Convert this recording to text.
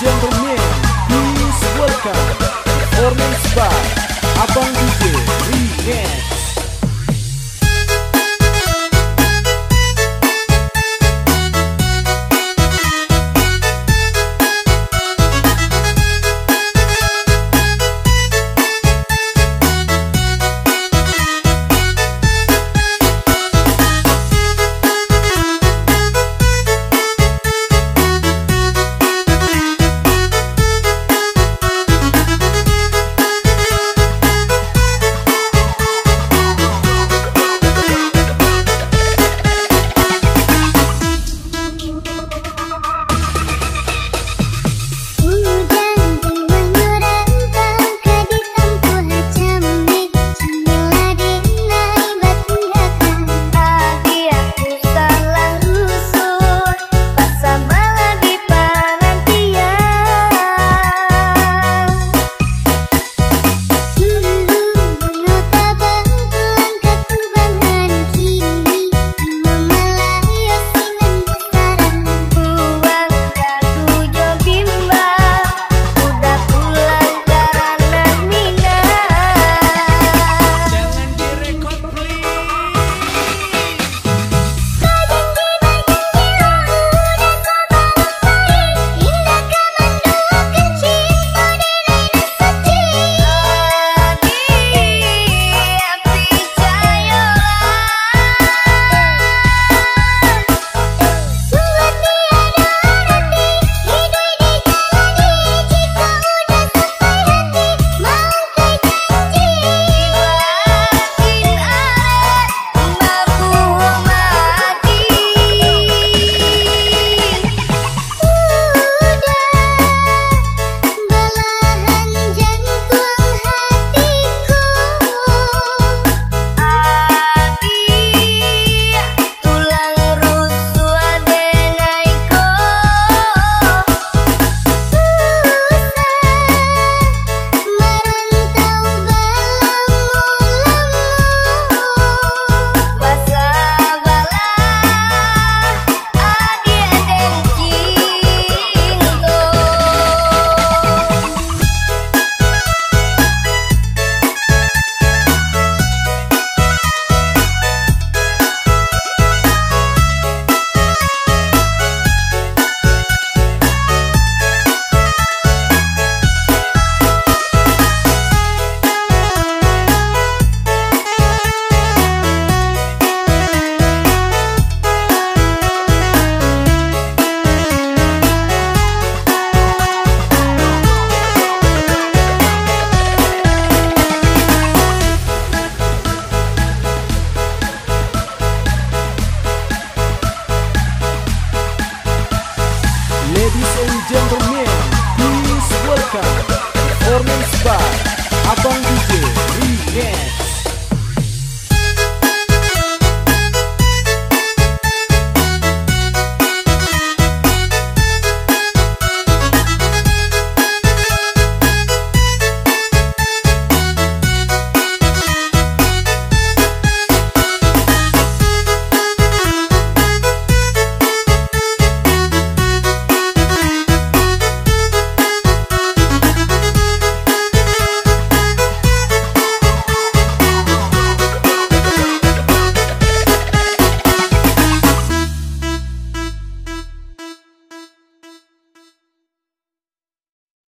gentlemen, please welcome performance by Abang